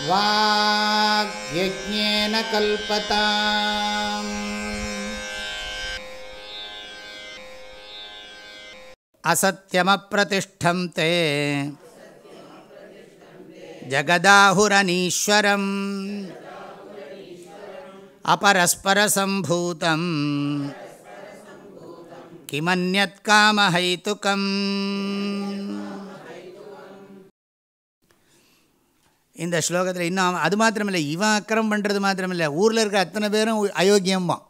वाग्यज्ञेन कल्पताम्। असत्यमप्रतिष्ठं ते। जगदाहुरनीश्वरम्। अपरस्परसम्भूतम्। किमन्यत्कामहैतुकम् இந்த ஸ்லோகத்தில் இன்னும் அது மாத்திரமில்லை இவன் அக்கிரம் பண்ணுறது மாத்திரமில்லை. ஊரில் இருக்க அத்தனை பேரும் அயோக்கியம்பான்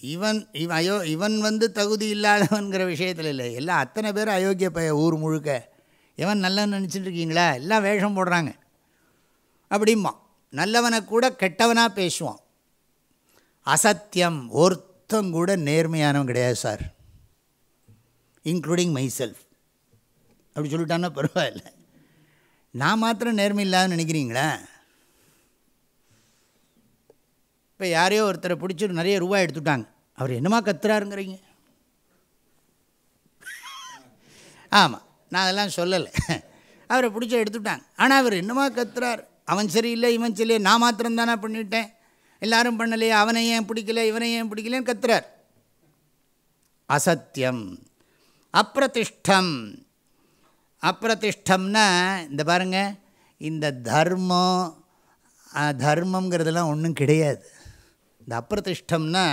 இவன் இவன் அயோ இவன் வந்து தகுதி இல்லாதவன்கிற விஷயத்தில் இல்லை. எல்லாம் அத்தனை பேரும் அயோக்கிய பய ஊர் முழுக்க. இவன் நல்லவன் நினச்சிட்டு இருக்கீங்களா? எல்லாம் வேஷம் போடுறாங்க. அப்படிம்மா. நல்லவனை கூட கெட்டவனாக பேசுவான். அசத்தியம் ஒருத்தம் கூட நேர்மையானவன் கிடையாது சார். இன்க்ளூடிங் மை செல்ஃப் அப்படி சொல்லிட்டான்னா பரவாயில்ல. நான் மாத்திரம் நேர்மை இல்லாதுன்னு நினைக்கிறீங்களா? இப்போ யாரையோ ஒருத்தரை பிடிச்சி நிறைய ரூபாய் எடுத்துட்டாங்க. அவர் என்னமா கத்துறாருங்கிறீங்க? ஆமாம் நான் அதெல்லாம் சொல்லலை. அவரை பிடிச்சி எடுத்துட்டாங்க. ஆனால் அவர் என்னமா கத்துறார்? அவன் சரியில்லை இவன் சரியில்லை நான் மாத்திரம் தானே பண்ணிட்டேன்? எல்லாரும் பண்ணலையே அவனை ஏன் பிடிக்கல இவனை ஏன் பிடிக்கலன்னு கத்துறார். அசத்தியம் அப்பிரதிஷ்டம். அப்பிரதிஷ்டம்னா இந்த பாருங்கள் இந்த தர்மம் தர்மங்கிறதெல்லாம் ஒன்றும் கிடையாது. இந்த அப்பிரதிஷ்டம்னா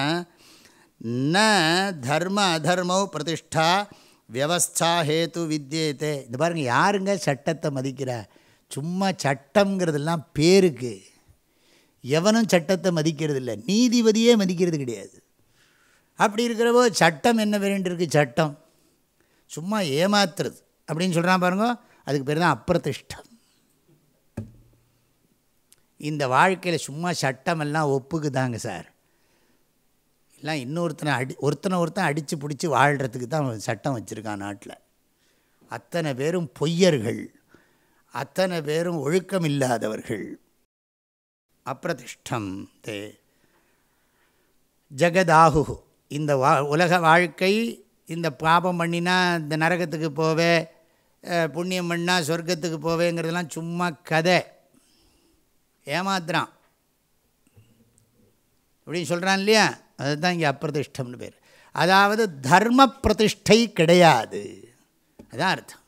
ந தர்ம அதர்மோ பிரதிஷ்டா வியவஸ்தா ஹேத்து வித்தியேத்தே இந்த பாருங்கள் யாருங்க சட்டத்தை மதிக்கிறா? சும்மா சட்டங்கிறதெல்லாம் பேருக்கு. எவனும் சட்டத்தை மதிக்கிறது இல்லை நீதிபதியே மதிக்கிறது கிடையாது. அப்படி இருக்கிறப்போ சட்டம் என்ன வேண்டியிருக்கு சட்டம். சும்மா ஏமாத்துறது. அப்படின்னு சொல்கிறான் பாருங்க. அதுக்கு பேர் தான் அப்பிரதிஷ்டம். இந்த வாழ்க்கையில் சும்மா சட்டமெல்லாம் ஒப்புக்குதாங்க சார். எல்லாம் இன்னொருத்தனை அடி ஒருத்தனை ஒருத்தன் அடித்து பிடிச்சி வாழ்கிறதுக்கு தான் சட்டம் வச்சுருக்கான் நாட்டில். அத்தனை பேரும் பொய்யர்கள். அத்தனை பேரும் ஒழுக்கம் இல்லாதவர்கள். அப்பிரதிஷ்டம் தே. ஜெகதாகு இந்த வா உலக வாழ்க்கை இந்த பாபம் பண்ணினா இந்த நரகத்துக்கு போவே புண்ணியம் பண்ணால் சொர்க்கத்துக்கு போவேங்கிறதெல்லாம் சும்மா கதை. ஏமாத்துறான். அப்படின்னு சொல்கிறான் இல்லையா? அதுதான் இங்கே அப்பிரதிஷ்டம்னு பேர். அதாவது தர்ம பிரதிஷ்டை கிடையாது. அதான் அர்த்தம்.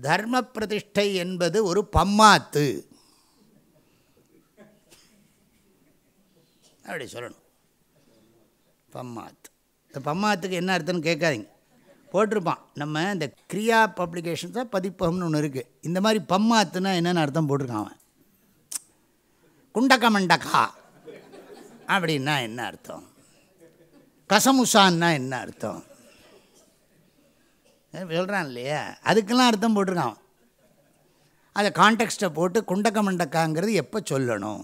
தர்ம பிரதிஷ்டை என்பது ஒரு பம்மாத்து. அப்படி சொல்லணும். பம்மாத்து. இந்த பம்மாத்துக்கு என்ன அர்த்தம்னு கேட்காதீங்க. போட்டிருப்பான். நம்ம இந்த கிரியா பப்ளிகேஷன் தான் பதிப்பகம்னு ஒன்று இருக்குது இந்த மாதிரி பம்மாத்துனா என்னென்னு அர்த்தம் போட்டிருக்கான் அவன். குண்டக்க மண்டக்கா அப்படின்னா என்ன அர்த்தம்? கசமுசான்னா என்ன அர்த்தம்? சொல்கிறான் இல்லையா? அதுக்கெல்லாம் அர்த்தம் போட்டிருக்கான் அதை கான்டெக்ஸ்ட்டை போட்டு குண்டக்க மண்டக்காங்கிறது எப்போ சொல்லணும்?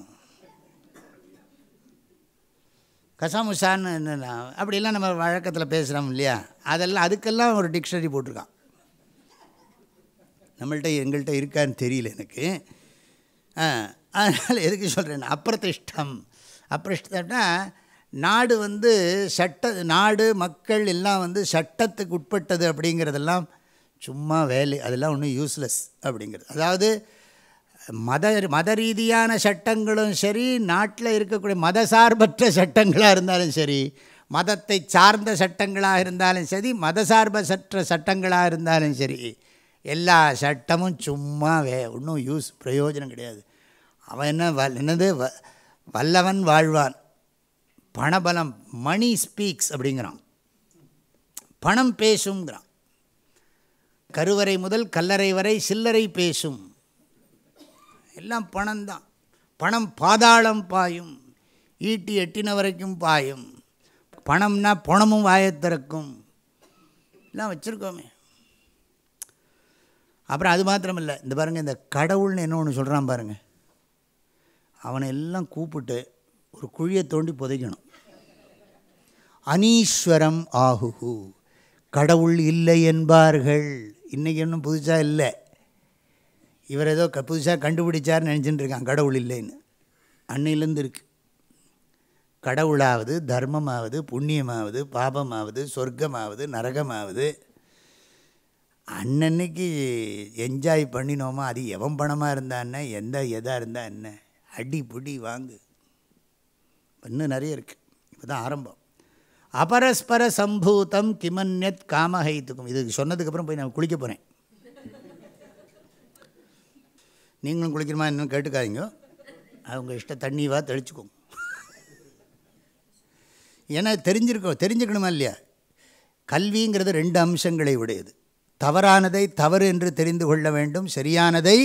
கசாமுசான்னு என்னென்னா அப்படிலாம் நம்ம வழக்கத்தில் பேசுகிறோம் இல்லையா? அதெல்லாம் அதுக்கெல்லாம் ஒரு டிக்ஷனரி போட்டிருக்கான். நம்மள்கிட்ட எங்கள்கிட்ட இருக்கான்னு தெரியல எனக்கு. அதனால் எதுக்கு சொல்கிறேன் அப்பிரதிஷ்டம். அப்பிரதிஷ்டம்னா நாடு வந்து சட்ட நாடு மக்கள் எல்லாம் வந்து சட்டத்துக்கு உட்பட்டது அப்படிங்கிறதெல்லாம் சும்மா வேலை. அதெல்லாம் ஒன்றும் யூஸ்லெஸ் அப்படிங்கிறது. அதாவது மத மத ரீதியான சட்டங்களும் சரி நாட்டில் இருக்கக்கூடிய மத சார்பற்ற சட்டங்களாக இருந்தாலும் சரி மதத்தை சார்ந்த சட்டங்களாக இருந்தாலும் சரி மத சார்பற்ற சட்டங்களாக இருந்தாலும் சரி எல்லா சட்டமும் சும்மா வே ஒன்றும் யூஸ் பிரயோஜனம் கிடையாது. அவன் என்ன வ என்னது வ வல்லவன் வாழ்வான். பணபலம் மணி ஸ்பீக்ஸ் அப்படிங்கிறான். பணம் பேசுங்கிறான் கருவறை முதல் கல்லறை வரை சில்லறை பேசும். எல்லாம் பணம்தான். பணம் பாதாளம் பாயும். ஈட்டி எட்டின வரைக்கும் பாயும். பணம்னா பணமும் வாயத்திறக்கும் எல்லாம் வச்சுருக்கோமே. அப்புறம் அது மாத்திரமில்லை. இந்த பாருங்கள் இந்த கடவுள்னு என்ன ஒன்று சொல்கிறான் பாருங்கள் அவனை எல்லாம் கூப்பிட்டு ஒரு குழியை தோண்டி புதைக்கணும். அனீஸ்வரம் ஆகுகு. கடவுள் இல்லை என்பார்கள். இன்றைக்கி இன்னும் புதுசாக இல்லை. இவர் ஏதோ க புதுசாக கண்டுபிடிச்சார்னு நினச்சிட்டு இருக்கான் கடவுள் இல்லைன்னு. அன்னையிலேருந்து இருக்குது கடவுளாவது தர்மமாவது புண்ணியமாவது பாபமாவது சொர்க்கமாவது நரகமாவது அன்னன்னைக்கு என்ஜாய் பண்ணினோமா? அது எவன் பணமாக இருந்தா என்ன? எந்த எதாக இருந்தால் என்ன? அடி புடி வாங்கு. இன்னும் நிறைய இருக்குது இப்போ தான் ஆரம்பம். அபரஸ்பர சம்பூதம் கிமன்யத் காமஹைத்துக்கும். இது சொன்னதுக்கப்புறம் போய் நான் குளிக்க போகிறேன் நீங்களும் குளிக்கணுமா இன்னும் கேட்டுக்காதீங்க. அவங்க இஷ்ட தண்ணிவா தெளிச்சுக்கோங்க. ஏன்னா தெரிஞ்சிருக்கோம் தெரிஞ்சுக்கணுமா இல்லையா? கல்விங்கிறது ரெண்டு அம்சங்களை உடையது. தவறானதை தவறு என்று தெரிந்து கொள்ள வேண்டும் சரியானதை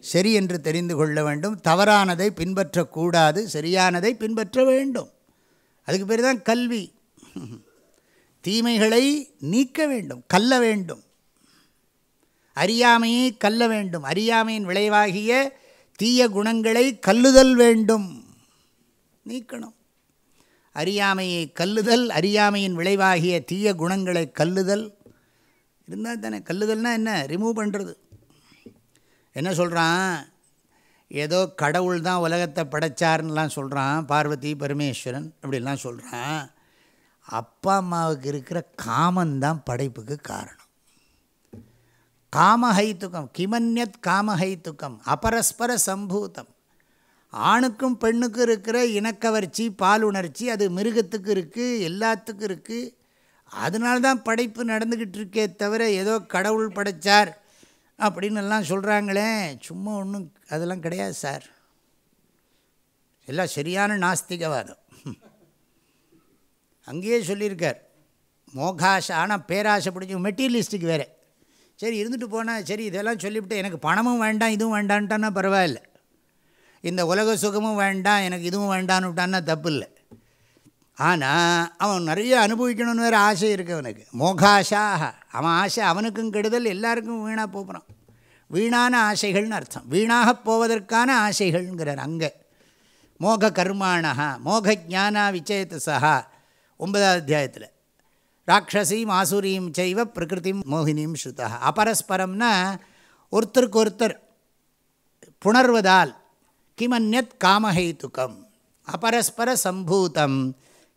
சரி என்று தெரிந்து கொள்ள வேண்டும் தவறானதை பின்பற்றக்கூடாது சரியானதை பின்பற்ற வேண்டும். அதுக்கு பேர் தான் கல்வி. தீமைகளை நீக்க வேண்டும் கல்ல வேண்டும். அறியாமையை கல்ல வேண்டும். அறியாமையின் விளைவாகிய தீய குணங்களை கல்லுதல் வேண்டும். நீக்கணும். அறியாமையை கல்லுதல் அறியாமையின் விளைவாகிய தீய குணங்களை கல்லுதல். இருந்தால் தானே கல்லுதல்னால் என்ன? ரிமூவ் பண்ணுறது என்ன சொல்கிறான் ஏதோ கடவுள் தான் உலகத்தை படைச்சார்னுலாம் சொல்கிறான் பார்வதி பரமேஸ்வரன் அப்படிலாம் சொல்கிறான் அப்பா அம்மாவுக்கு இருக்கிற காமன் தான் படைப்புக்கு காரணம். காமஹைத்துக்கம் கிமன்யத் காமஹைத்துக்கம் அபரஸ்பர சம்பூதம். ஆணுக்கும் பெண்ணுக்கும் இருக்கிற இனக்கவர்ச்சி பாலுணர்ச்சி அது மிருகத்துக்கு இருக்குது எல்லாத்துக்கும் இருக்குது அதனால்தான் படைப்பு நடந்துக்கிட்டு இருக்கே தவிர ஏதோ கடவுள் படைத்தார் அப்படின்னு எல்லாம் சொல்கிறாங்களே சும்மா ஒன்றும் அதெல்லாம் கிடையாது சார். எல்லாம் சரியான நாஸ்திகவாதம். அங்கேயே சொல்லியிருக்கார் மோகாஷ ஆனால் பேராசை பிடிச்சி மெட்டீரியலிஸ்ட்டுக்கு வேறு. சரி இருந்துட்டு போனால் சரி இதெல்லாம் சொல்லிவிட்டு எனக்கு பணமும் வேண்டாம் இதுவும் வேண்டான்ட்டான்னா பரவாயில்ல. இந்த உலக சுகமும் வேண்டாம் எனக்கு இதுவும் வேண்டான்னு விட்டான்னா தப்பு இல்லை ஆனால் அவன் நிறைய அனுபவிக்கணும்னு வேறு ஆசை இருக்குது அவனுக்கு. மோகாஷாக அவன் ஆசை அவனுக்கும் கெடுதல் எல்லாருக்கும் வீணாக போகிறான் வீணான ஆசைகள்னு அர்த்தம். வீணாக போவதற்கான ஆசைகள்ங்கிறார் அங்கே. மோக கர்மானஹா மோக ஜானா விச்சேதசா ஒன்பதாவது அத்தியாயத்தில். ராட்சசீம் ஆசுரியும் செய்வ பிரகிருதிம் மோகினியும் ஸ்ருதா அபரஸ்பரம்னா ஒருத்தருக்கு ஒருத்தர் புணர்வதால் கிமன்யத் காமஹைத்துக்கம் அபரஸ்பர சம்பூதம்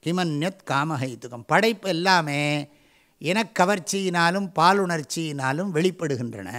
கிமன்யத் காமஹைத்துக்கம் படைப்பு எல்லாமே இனக்கவர்ச்சியினாலும் பாலுணர்ச்சியினாலும் வெளிப்படுகின்றன.